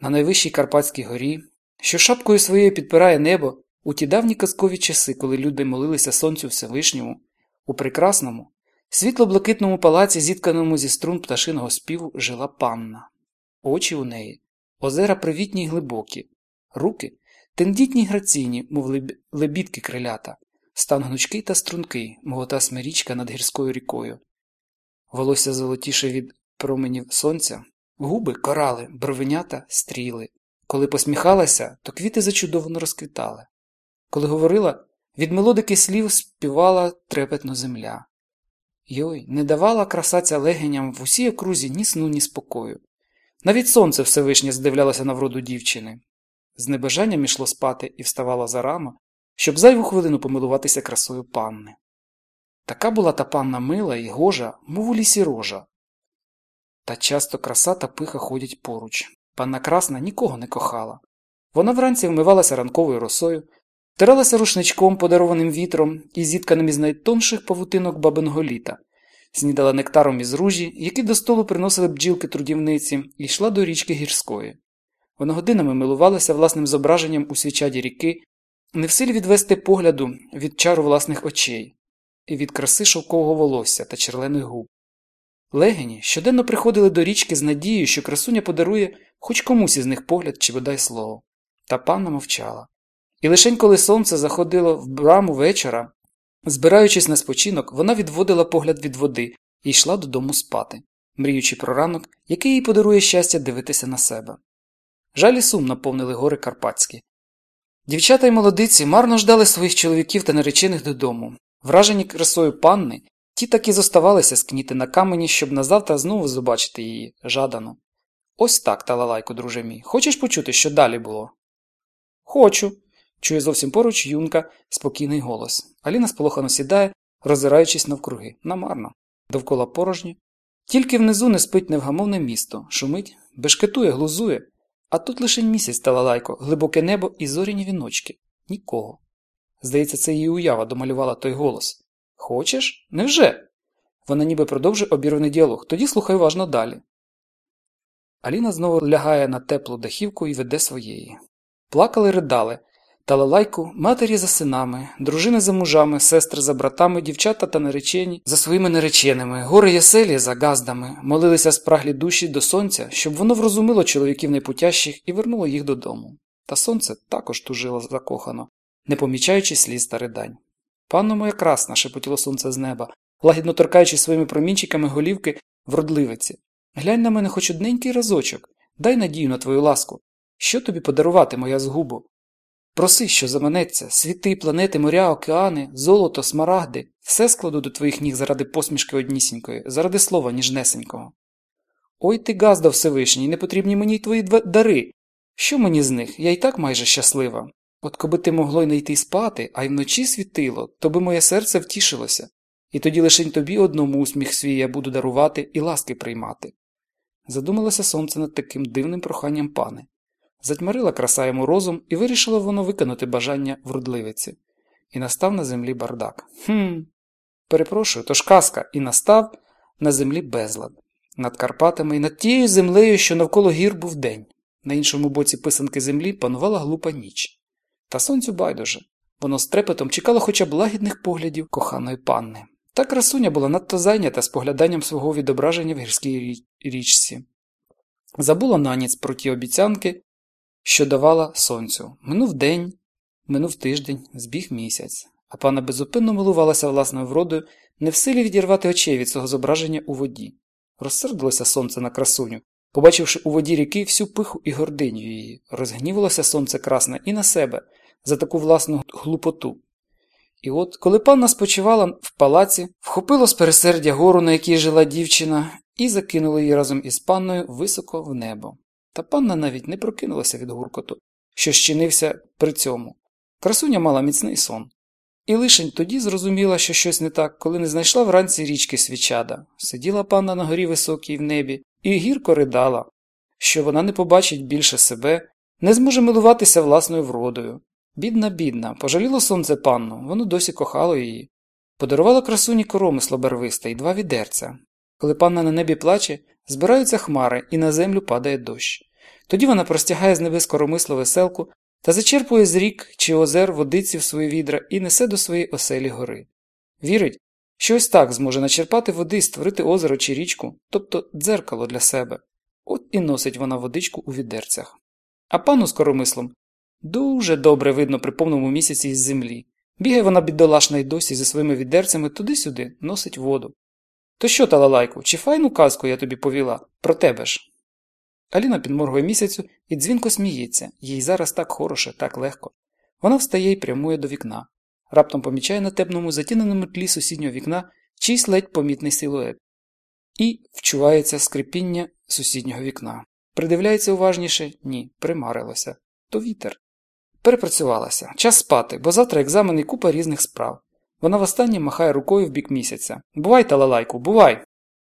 на найвищій Карпатській горі, що шапкою своєю підпирає небо у ті давні казкові часи, коли люди молилися Сонцю Всевишньому, у прекрасному, світло-блакитному палаці, зітканому зі струн пташиного співу, жила панна. Очі у неї, озера привітні й глибокі, руки тендітні й граційні, мов лебідки крилята, стан гнучкий та стрункий, мов смирічка над гірською рікою. Волосся золотіше від променів сонця, губи корали, бровенята стріли. Коли посміхалася, то квіти зачудовано розквітали. Коли говорила, від мелодики слів співала трепетно земля. Йой, не давала красаця легеням в усій окрузі ні сну, ні спокою. Навіть сонце Всевишнє здивлялося на вроду дівчини. З небажанням ішло спати і вставала зарано, щоб зайву хвилину помилуватися красою панни. Така була та панна мила і гожа, мов у лісі рожа. Та часто краса та пиха ходять поруч. Панна красна нікого не кохала. Вона вранці вмивалася ранковою росою, тиралася рушничком, подарованим вітром і зітканим із найтонших павутинок бабиного літа, снідала нектаром із ружі, які до столу приносили бджілки трудівниці, і йшла до річки гірської. Вона годинами милувалася власним зображенням у свічаді ріки, не в силі відвести погляду від чару власних очей і від краси шовкового волосся та черлених губ. Легені щоденно приходили до річки з надією, що красуня подарує хоч комусь із них погляд чи бодай слово. Та панна мовчала. І лишень коли сонце заходило в браму вечора, збираючись на спочинок, вона відводила погляд від води і йшла додому спати, мріючи про ранок, який їй подарує щастя дивитися на себе. Жаль і сум наповнили гори Карпатські. Дівчата й молодиці марно ждали своїх чоловіків та наречених додому. Вражені красою панни, ті таки зоставалися скніти на камені, щоб назавтра знову побачити її, жадану. Ось так, талалайку, друже мій. Хочеш почути, що далі було? Хочу. чує зовсім поруч юнка спокійний голос. Аліна сполохано сідає, роззираючись навкруги. Намарно. Довкола порожні. Тільки внизу не спить невгамовне місто, шумить, бешкетує, глузує. А тут лише місяць талалайко, глибоке небо і зоряні віночки. Нікого. Здається, це її уява домалювала той голос. Хочеш? Невже? Вона ніби продовжує обірваний діалог, тоді слухай уважно далі. Аліна знову лягає на теплу дахівку і веде своєї. Плакали, ридали, талалайку, матері за синами, дружини за мужами, сестри за братами, дівчата та наречені за своїми нареченими, гори яселі за газдами, молилися спраглі душі до сонця, щоб воно врозумило чоловіків найпутящих і вернуло їх додому. Та сонце також тужило закохано, не помічаючи сліз та ридань. Панно моя красна, шепотіло сонце з неба, лагідно торкаючи своїми промінчиками голівки вродливиці. Глянь на мене хоч одненький разочок, дай надію на твою ласку. Що тобі подарувати, моя згубо? Проси, що заманеться, світи, планети, моря, океани, золото, смарагди, все складу до твоїх ніг заради посмішки однісінької, заради слова ніжнесенького. Ой ти, газда Всевишній, не потрібні мені й твої дари. Що мені з них? Я й так майже щаслива. От коби ти могло й не йти спати, а й вночі світило, то би моє серце втішилося, і тоді лишень тобі одному усміх свій я буду дарувати і ласки приймати. Задумалося сонце над таким дивним проханням пани. Затьмарила краса йому розум і вирішило воно виконати бажання вродливиці. І настав на землі бардак. Хм. Перепрошую, то ж казка, і настав на землі безлад. Над Карпатами і над тією землею, що навколо гір був день. На іншому боці писанки землі панувала глупа ніч. Та сонцю байдуже. Воно з трепетом чекало хоча б лагідних поглядів коханої панни. Та красуня була надто зайнята спогляданням свого відображення в гірській річці. Забула наніць про ті обіцянки, що давала сонцю. Минув день, минув тиждень, збіг місяць, а пана безупинно милувалася власною вродою, не в силі відірвати очей від свого зображення у воді. Розсердилося сонце на красуню, побачивши у воді ріки всю пиху і гординю її, розгнівалося сонце красне і на себе за таку власну глупоту. І от, коли панна спочивала в палаці, вхопило з пересердя гору, на якій жила дівчина, і закинуло її разом із панною високо в небо. Та панна навіть не прокинулася від гуркоту, що щинився при цьому. Красуня мала міцний сон. І лишень тоді зрозуміла, що щось не так, коли не знайшла вранці річки свічада. Сиділа панна на горі високій в небі і гірко ридала, що вона не побачить більше себе, не зможе милуватися власною вродою. Бідна, бідна, пожаліло сонце панну, воно досі кохало її. Подарувало красуні коромисло барвисте і два відерця. Коли панна на небі плаче, збираються хмари, і на землю падає дощ. Тоді вона простягає з небес коромисло веселку та зачерпує з рік чи озер водиці в свої відра і несе до своєї оселі гори. Вірить, що ось так зможе начерпати води створити озеро чи річку, тобто дзеркало для себе. От і носить вона водичку у відерцях. А пану з коромислом дуже добре видно при повному місяці із землі. Бігає вона бідолашна й досі зі своїми відерцями туди-сюди, носить воду. То що, талалайку, чи файну казку я тобі повіла? Про тебе ж. Аліна підморгує місяцю і дзвінко сміється, їй зараз так хороше, так легко. Вона встає і прямує до вікна. Раптом помічає на темному затіненому тлі сусіднього вікна чийсь ледь помітний силует. І вчувається скрипіння сусіднього вікна. Придивляється уважніше ні, примарилося. То вітер. Перепрацювалася. Час спати, бо завтра екзамен і купа різних справ. Вона востаннє махає рукою в бік місяця. Бувай, талалайку, бувай!